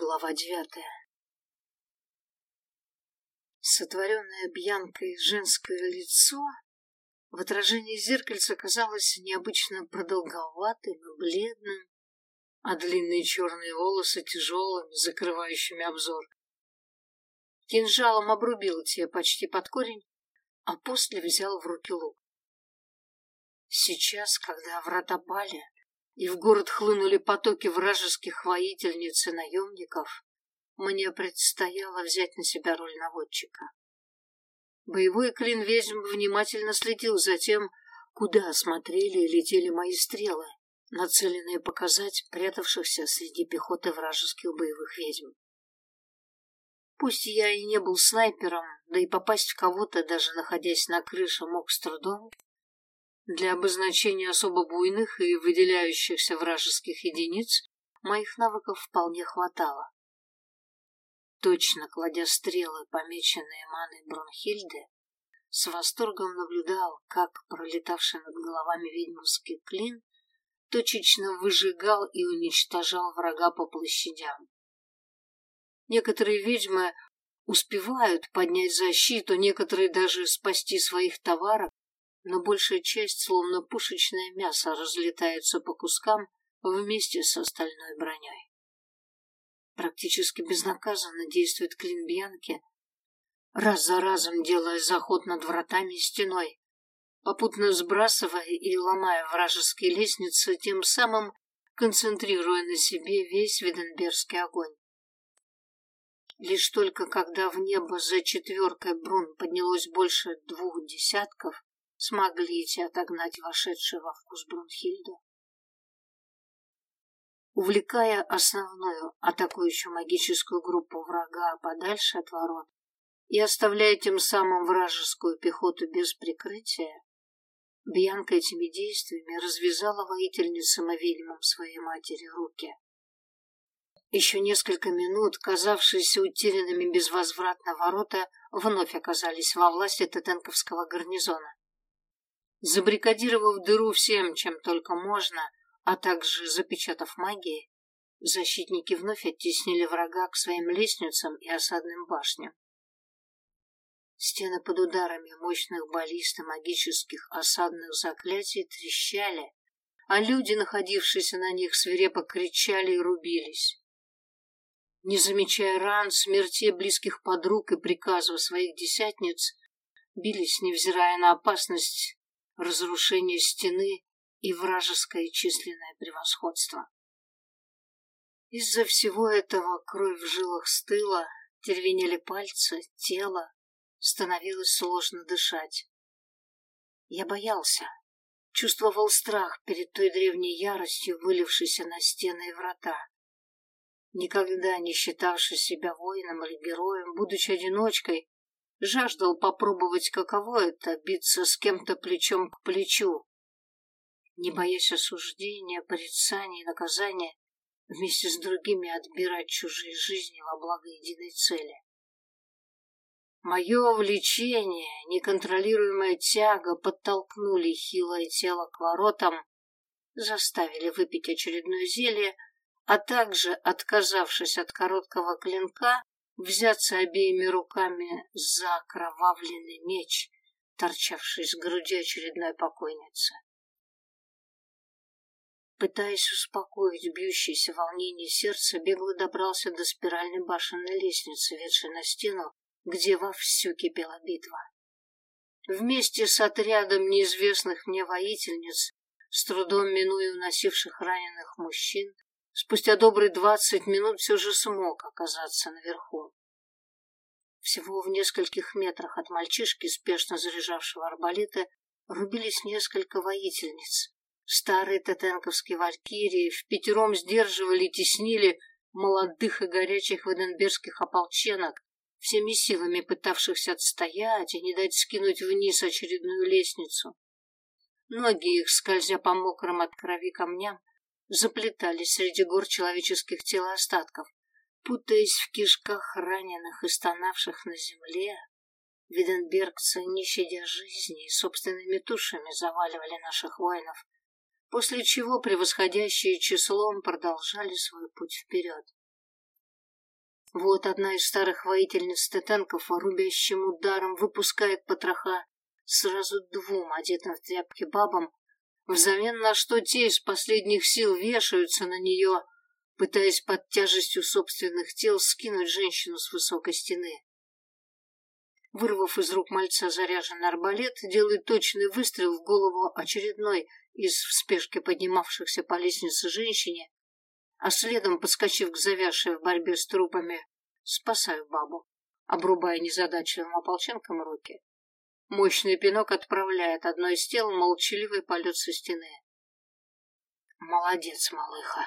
Глава девятая Сотворенное Бьянкой женское лицо в отражении зеркальца казалось необычно продолговатым и бледным, а длинные черные волосы тяжелыми, закрывающими обзор. Кинжалом обрубил те почти под корень, а после взял в руки лук. Сейчас, когда врата пали, и в город хлынули потоки вражеских воительниц и наемников, мне предстояло взять на себя роль наводчика. Боевой клин ведьм внимательно следил за тем, куда смотрели и летели мои стрелы, нацеленные показать прятавшихся среди пехоты вражеских боевых ведьм. Пусть я и не был снайпером, да и попасть в кого-то, даже находясь на крыше, мог с трудом, для обозначения особо буйных и выделяющихся вражеских единиц моих навыков вполне хватало. Точно кладя стрелы, помеченные маной Бронхильды, с восторгом наблюдал, как пролетавший над головами ведьмовский клин точечно выжигал и уничтожал врага по площадям. Некоторые ведьмы успевают поднять защиту, некоторые даже спасти своих товаров, но большая часть, словно пушечное мясо, разлетается по кускам вместе с остальной броней. Практически безнаказанно действует клин Бьянки, раз за разом делая заход над вратами и стеной, попутно сбрасывая и ломая вражеские лестницы, тем самым концентрируя на себе весь Виденбергский огонь. Лишь только когда в небо за четверкой брун поднялось больше двух десятков, смогли те отогнать вошедшую во вкус Брунхильду. Увлекая основную атакующую магическую группу врага подальше от ворот и оставляя тем самым вражескую пехоту без прикрытия, Бьянка этими действиями развязала воительницам и ведьмам своей матери руки. Еще несколько минут, казавшиеся утерянными безвозвратно ворота, вновь оказались во власти Тетенковского гарнизона. Забрикадировав дыру всем, чем только можно, а также запечатав магией, защитники вновь оттеснили врага к своим лестницам и осадным башням. Стены под ударами мощных баллист и магических осадных заклятий трещали, а люди, находившиеся на них, свирепо кричали и рубились. Не замечая ран, смертей близких подруг и приказов своих десятниц, бились, невзирая на опасность, разрушение стены и вражеское численное превосходство. Из-за всего этого кровь в жилах стыла, тервенели пальцы, тело, становилось сложно дышать. Я боялся, чувствовал страх перед той древней яростью, вылившейся на стены и врата. Никогда не считавший себя воином или героем, будучи одиночкой, жаждал попробовать, каково это — биться с кем-то плечом к плечу. Не боясь осуждения, порицания и наказания, вместе с другими отбирать чужие жизни во благо единой цели. Мое влечение, неконтролируемая тяга подтолкнули хилое тело к воротам, заставили выпить очередное зелье, а также, отказавшись от короткого клинка, взяться обеими руками за окровавленный меч, торчавший с груди очередной покойницы. Пытаясь успокоить бьющееся волнение сердца, бегло добрался до спиральной башенной лестницы, ведшей на стену, где вовсю кипела битва. Вместе с отрядом неизвестных мне воительниц, с трудом минуя уносивших раненых мужчин, спустя добрые двадцать минут все же смог оказаться наверху. Всего в нескольких метрах от мальчишки, спешно заряжавшего арбалеты, рубились несколько воительниц. Старые татенковские валькирии в пятером сдерживали и теснили молодых и горячих ваденбергских ополченок, всеми силами пытавшихся отстоять и не дать скинуть вниз очередную лестницу. Ноги их, скользя по мокрым от крови камням, заплетались среди гор человеческих тел остатков. Путаясь в кишках раненых и стонавших на земле, виденбергцы, не щадя жизни и собственными тушами, заваливали наших воинов, после чего превосходящие числом продолжали свой путь вперед. Вот одна из старых воительниц Тетенков рубящим ударом выпускает потроха сразу двум одетым в тряпки бабам, взамен на что те из последних сил вешаются на нее, пытаясь под тяжестью собственных тел скинуть женщину с высокой стены. Вырвав из рук мальца заряженный арбалет, делает точный выстрел в голову очередной из в спешке поднимавшихся по лестнице женщине, а следом, подскочив к завязшей в борьбе с трупами, спасаю бабу, обрубая незадачливым ополченком руки. Мощный пинок отправляет одно из тел молчаливый полет со стены. «Молодец, малыха!»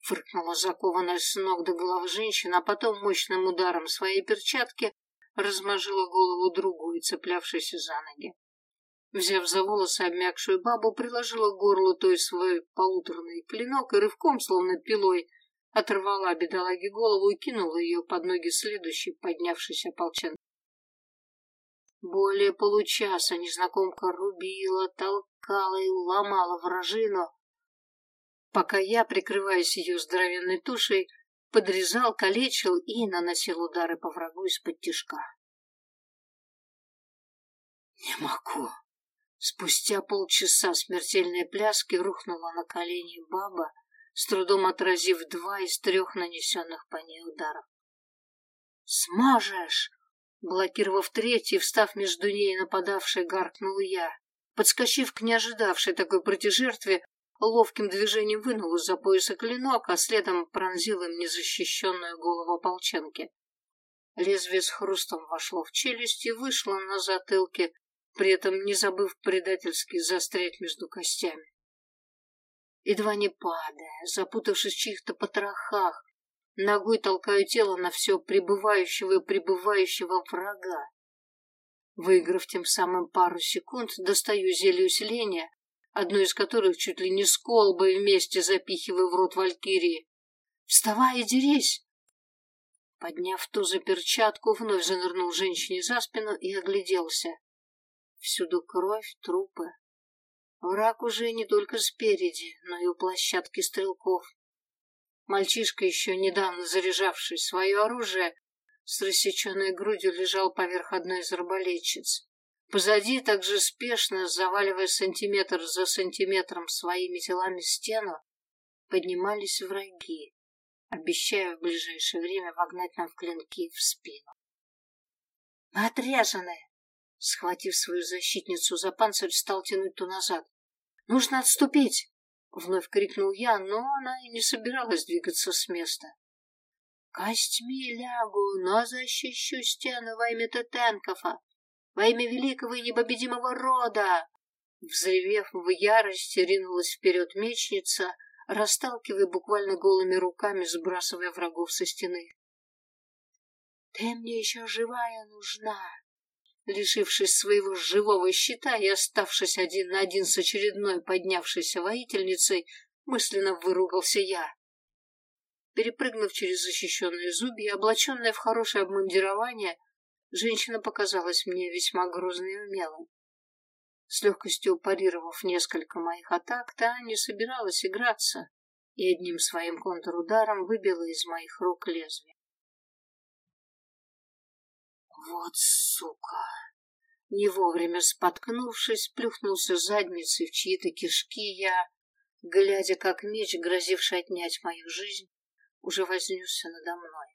Фыркнула закованная с ног до головы женщина, а потом мощным ударом своей перчатки размажила голову другую, цеплявшейся за ноги. Взяв за волосы обмякшую бабу, приложила к горлу той свой полуторный клинок и рывком, словно пилой, оторвала бедолаге голову и кинула ее под ноги следующей поднявшейся ополченки. Более получаса незнакомка рубила, толкала и ломала вражину, пока я, прикрываясь ее здоровенной тушей, подрезал, калечил и наносил удары по врагу из-под тишка. «Не могу!» Спустя полчаса смертельной пляски рухнула на колени баба, с трудом отразив два из трех нанесенных по ней ударов. «Смажешь!» Блокировав третий, встав между ней и нападавшей, гаркнул я. Подскочив к неожидавшей такой протяжертве, ловким движением вынул из-за пояса клинок, а следом пронзил им незащищенную голову ополченки. Лезвие с хрустом вошло в челюсть и вышло на затылке, при этом не забыв предательски застрять между костями. Едва не падая, запутавшись в чьих-то потрохах, ногой толкаю тело на все прибывающего и прибывающего врага. Выиграв тем самым пару секунд, достаю зелье усиления, одно из которых чуть ли не с колбой вместе запихиваю в рот валькирии. «Вставай и дерись!» Подняв ту за перчатку, вновь занырнул женщине за спину и огляделся. Всюду кровь, трупы. Враг уже не только спереди, но и у площадки стрелков. Мальчишка, еще недавно заряжавший свое оружие, с рассеченной грудью лежал поверх одной из арбалетчиц. Позади также спешно, заваливая сантиметр за сантиметром своими телами стену, поднимались враги, обещая в ближайшее время вогнать нам в клинки в спину. «Мы отрезаны!» Схватив свою защитницу за панцирь, стал тянуть ту назад. «Нужно отступить!» — вновь крикнул я, но она и не собиралась двигаться с места. «Костьми лягу, но защищу стену во имя Тетенкова, во имя великого и непобедимого рода!» Взревев в ярости, ринулась вперед мечница, расталкивая буквально голыми руками, сбрасывая врагов со стены. «Ты мне еще живая нужна!» Лишившись своего живого щита и оставшись один на один с очередной поднявшейся воительницей, мысленно выругался я. Перепрыгнув через защищенные зубья, облаченная в хорошее обмундирование, женщина показалась мне весьма грозной и умелой. С легкостью парировав несколько моих атак, та не собиралась играться и одним своим контрударом выбила из моих рук лезвие. Вот сука! Не вовремя споткнувшись, плюхнулся задницей в чьи-то кишки я, глядя, как меч, грозивший отнять мою жизнь, уже вознесся надо мной.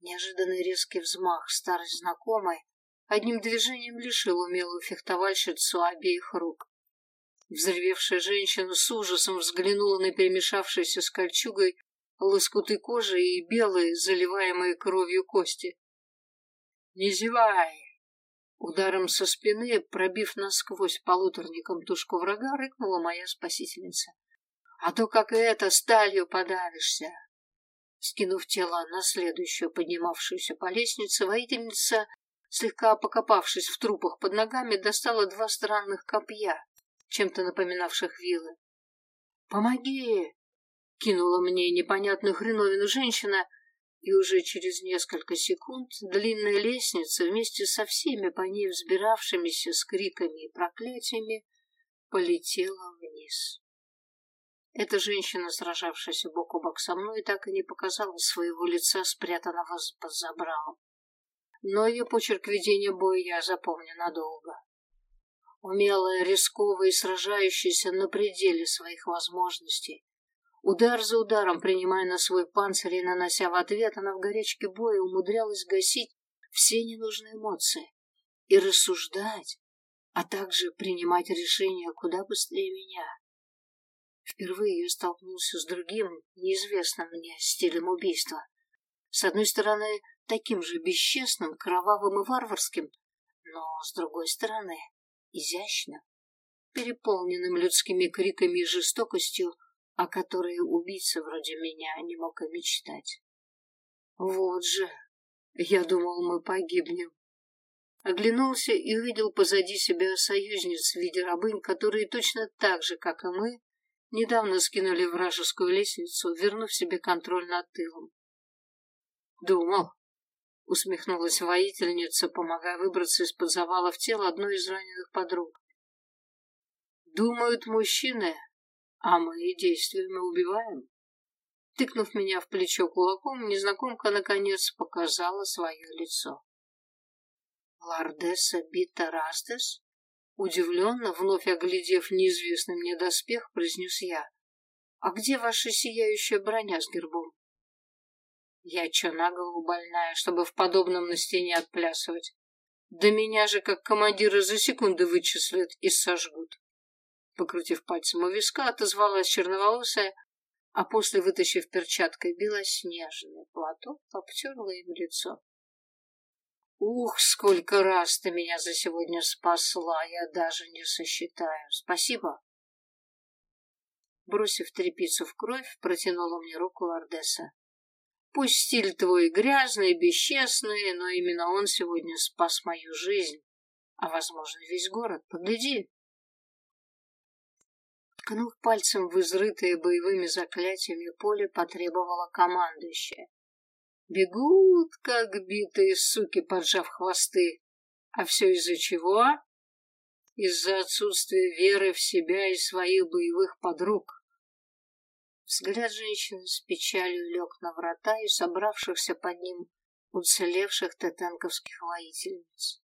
Неожиданный резкий взмах старой знакомой одним движением лишил умелую фехтовальщицу обеих рук. Взревевшая женщина с ужасом взглянула на перемешавшиеся с кольчугой лоскуты кожи и белые, заливаемые кровью кости. «Не зевай!» Ударом со спины, пробив насквозь полуторником тушку врага, рыкнула моя спасительница. «А то, как и это, сталью подавишься!» Скинув тело на следующую поднимавшуюся по лестнице, воительница, слегка покопавшись в трупах под ногами, достала два странных копья, чем-то напоминавших вилы. «Помоги!» — кинула мне непонятную хреновину женщина, и уже через несколько секунд длинная лестница вместе со всеми по ней взбиравшимися с криками и проклятиями полетела вниз. Эта женщина, сражавшаяся бок о бок со мной, так и не показала своего лица, спрятанного под забралом. Но ее почерк ведения боя я запомню надолго. Умелая, рисковая и сражающаяся на пределе своих возможностей. Удар за ударом, принимая на свой панцирь и нанося в ответ, она в горячке боя умудрялась гасить все ненужные эмоции и рассуждать, а также принимать решения куда быстрее меня. Впервые я столкнулся с другим, неизвестным мне стилем убийства. С одной стороны, таким же бесчестным, кровавым и варварским, но, с другой стороны, изящным, переполненным людскими криками и жестокостью, о которой убийца вроде меня не мог и мечтать. Вот же, я думал, мы погибнем. Оглянулся и увидел позади себя союзниц в виде рабынь, которые точно так же, как и мы, Недавно скинули вражескую лестницу, вернув себе контроль над тылом. «Думал», — усмехнулась воительница, помогая выбраться из-под завалов тела одной из раненых подруг. «Думают мужчины, а мы действуем и убиваем». Тыкнув меня в плечо кулаком, незнакомка наконец показала свое лицо. «Лордесса Бита Растес?» Удивленно, вновь оглядев неизвестный мне доспех, произнес я. «А где ваша сияющая броня с гербом?» «Я чё, на голову больная, чтобы в подобном на стене отплясывать? Да меня же, как командира, за секунды вычислят и сожгут!» Покрутив пальцем у виска, отозвалась черноволосая, а после, вытащив перчаткой белоснежный платок, обтерла им лицо. Ух, сколько раз ты меня за сегодня спасла, я даже не сосчитаю. Спасибо. Бросив трепицу в кровь, протянула мне руку Лордеса. Пусть стиль твой грязный, бесчестный, но именно он сегодня спас мою жизнь, а, возможно, весь город. Погляди. Ткнув пальцем в изрытое боевыми заклятиями поле, потребовала командующая. Бегут, как битые суки, поджав хвосты. А все из-за чего? Из-за отсутствия веры в себя и своих боевых подруг. Взгляд женщины с печалью лег на врата и собравшихся под ним уцелевших тетенковских воительниц.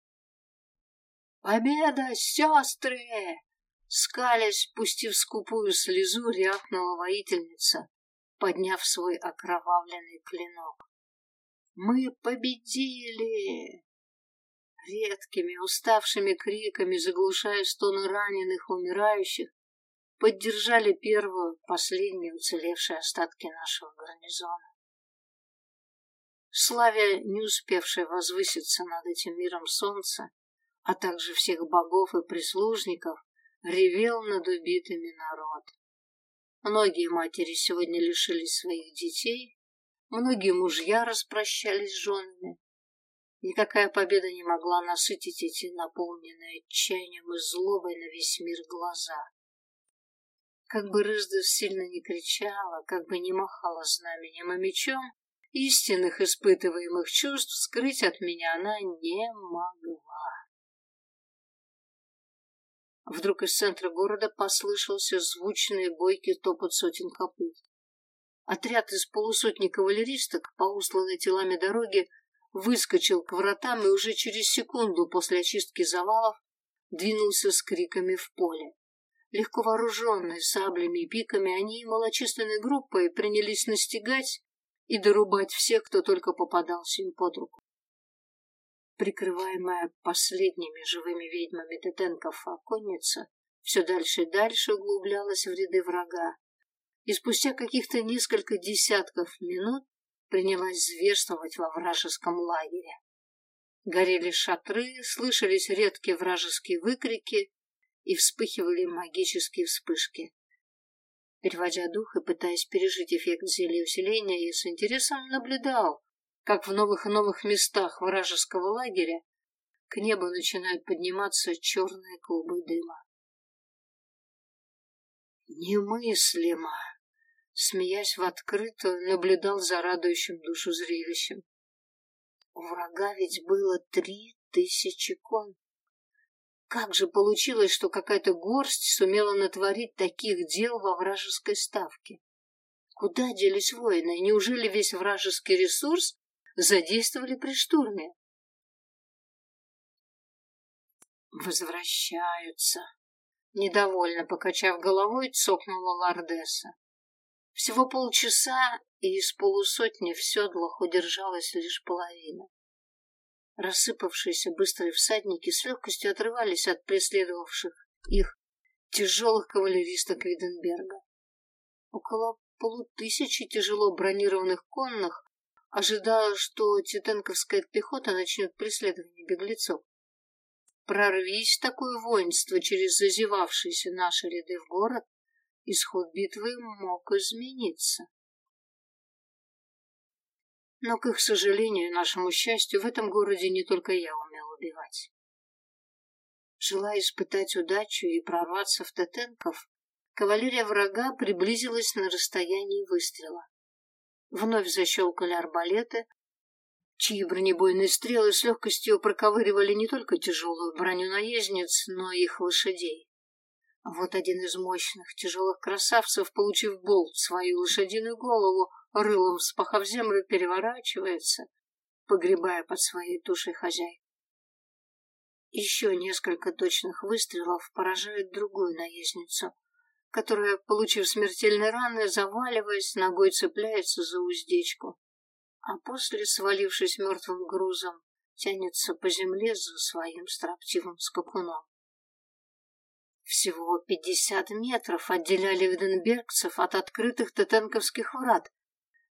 «Победа, сестры!» Скалясь, пустив скупую слезу, рявкнула воительница, подняв свой окровавленный клинок. Мы победили! Редкими, уставшими криками, заглушая стоны раненых, умирающих, поддержали первую, последние уцелевшие остатки нашего гарнизона. Славя, не успевшая возвыситься над этим миром солнца, а также всех богов и прислужников, ревел над убитыми народ. Многие матери сегодня лишились своих детей, Многие мужья распрощались с женами. Никакая победа не могла насытить эти наполненные отчаянием и злобой на весь мир глаза. Как бы Рыздов сильно не кричала, как бы не махала знаменем и мечом, истинных испытываемых чувств скрыть от меня она не могла. Вдруг из центра города послышался звучный бойкий топот сотен копыт. Отряд из полусотни кавалеристок по усланной телами дороге выскочил к вратам и уже через секунду после очистки завалов двинулся с криками в поле. Легко вооруженные саблями и пиками, они малочисленной группой принялись настигать и дорубать всех, кто только попадался им под руку. Прикрываемая последними живыми ведьмами Детенков оконница все дальше и дальше углублялась в ряды врага, и спустя каких-то несколько десятков минут принялась зверствовать во вражеском лагере. Горели шатры, слышались редкие вражеские выкрики и вспыхивали магические вспышки. Переводя дух и пытаясь пережить эффект зелья усиления, я с интересом наблюдал, как в новых и новых местах вражеского лагеря к небу начинают подниматься черные клубы дыма. Немыслимо! смеясь в открытую, наблюдал за радующим душу зрелищем. У врага ведь было три тысячи кон. Как же получилось, что какая-то горсть сумела натворить таких дел во вражеской ставке? Куда делись воины? Неужели весь вражеский ресурс задействовали при штурме? Возвращаются. Недовольно покачав головой, цокнула Лордеса. Всего полчаса, и из полусотни в седлах удержалась лишь половина. Рассыпавшиеся быстрые всадники с легкостью отрывались от преследовавших их тяжелых кавалеристок Виденберга. Около полутысячи тяжело бронированных конных ожидало, что титенковская пехота начнет преследование беглецов. Прорвись такое воинство через зазевавшиеся наши ряды в город, исход битвы мог измениться. Но, к их сожалению и нашему счастью, в этом городе не только я умел убивать. Желая испытать удачу и прорваться в Тетенков, кавалерия врага приблизилась на расстоянии выстрела. Вновь защелкали арбалеты, чьи бронебойные стрелы с легкостью проковыривали не только тяжелую броню наездниц, но и их лошадей. Вот один из мощных, тяжелых красавцев, получив болт в свою лошадиную голову, рылом вспахав землю, переворачивается, погребая под своей тушей хозяйку. Еще несколько точных выстрелов поражает другую наездницу, которая, получив смертельные раны, заваливаясь, ногой цепляется за уздечку а после, свалившись мертвым грузом, тянется по земле за своим строптивым скакуном. Всего пятьдесят метров отделяли виденбергцев от открытых тетенковских врат,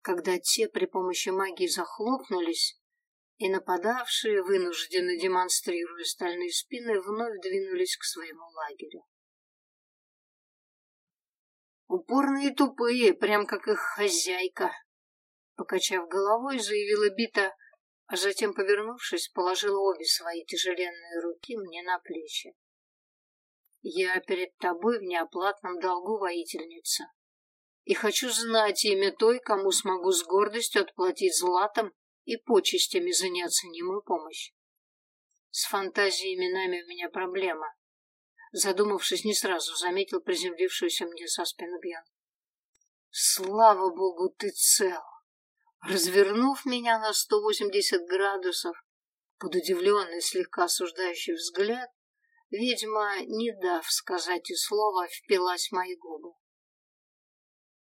когда те при помощи магии захлопнулись, и нападавшие, вынужденно демонстрируя стальные спины, вновь двинулись к своему лагерю. Упорные и тупые, прям как их хозяйка, Покачав головой, заявила Бита, а затем, повернувшись, положила обе свои тяжеленные руки мне на плечи. «Я перед тобой в неоплатном долгу, воительница, и хочу знать имя той, кому смогу с гордостью отплатить златом и почестями за неоценимую помощь. С фантазией именами у меня проблема». Задумавшись, не сразу заметил приземлившуюся мне со спины Бьян. «Слава богу, ты цел!» развернув меня на 180 градусов, под удивленный, слегка осуждающий взгляд, ведьма, не дав сказать и слова, впилась в мои губы.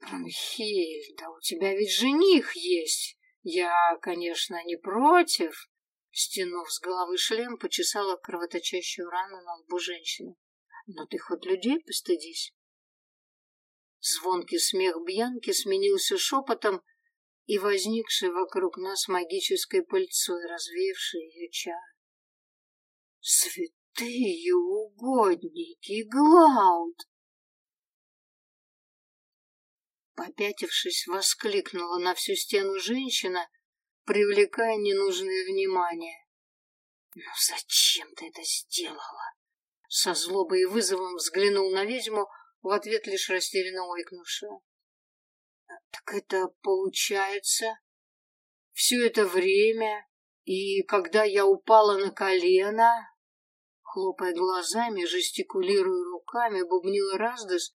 «Бронхильда, у тебя ведь жених есть. Я, конечно, не против». Стянув с головы шлем, почесала кровоточащую рану на лбу женщины. «Но ты хоть людей постыдись». Звонкий смех Бьянки сменился шепотом, и возникшей вокруг нас магической пыльцой, развеявшей ее чары. «Святые угодники, Глауд!» Попятившись, воскликнула на всю стену женщина, привлекая ненужное внимание. «Ну зачем ты это сделала?» Со злобой и вызовом взглянул на ведьму, в ответ лишь растерянно ойкнувшая. Так это получается все это время, и когда я упала на колено, хлопая глазами, жестикулируя руками, бубнила Раздас,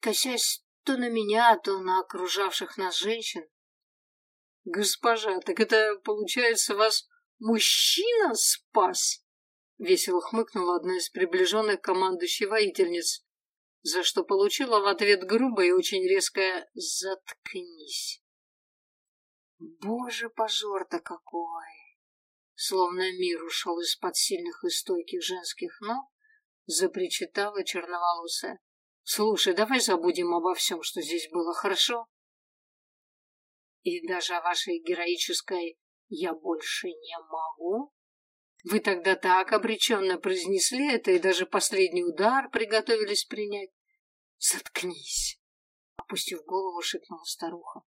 косясь то на меня, то на окружавших нас женщин. «Госпожа, так это, получается, вас мужчина спас?» Весело хмыкнула одна из приближенных командующей воительниц за что получила в ответ грубое и очень резкое «заткнись». Боже, пожор-то какой! Словно мир ушел из-под сильных и стойких женских ног, запричитала черноволосая. Слушай, давай забудем обо всем, что здесь было, хорошо? И даже о вашей героической «я больше не могу» Вы тогда так обреченно произнесли это и даже последний удар приготовились принять. Заткнись, опустив голову, шепнула старуха.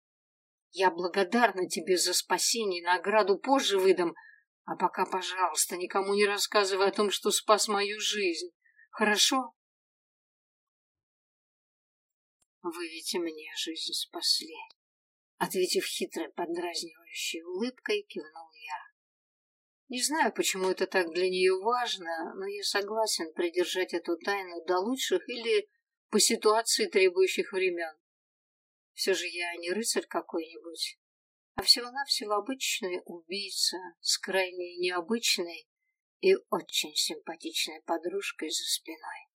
Я благодарна тебе за спасение, награду позже выдам, а пока, пожалуйста, никому не рассказывай о том, что спас мою жизнь. Хорошо? Вы ведь мне жизнь спасли. Ответив хитрой, подразнивающей улыбкой, кивнул. Не знаю, почему это так для нее важно, но я согласен придержать эту тайну до лучших или по ситуации требующих времен. Все же я не рыцарь какой-нибудь, а всего-навсего обычный убийца с крайне необычной и очень симпатичной подружкой за спиной.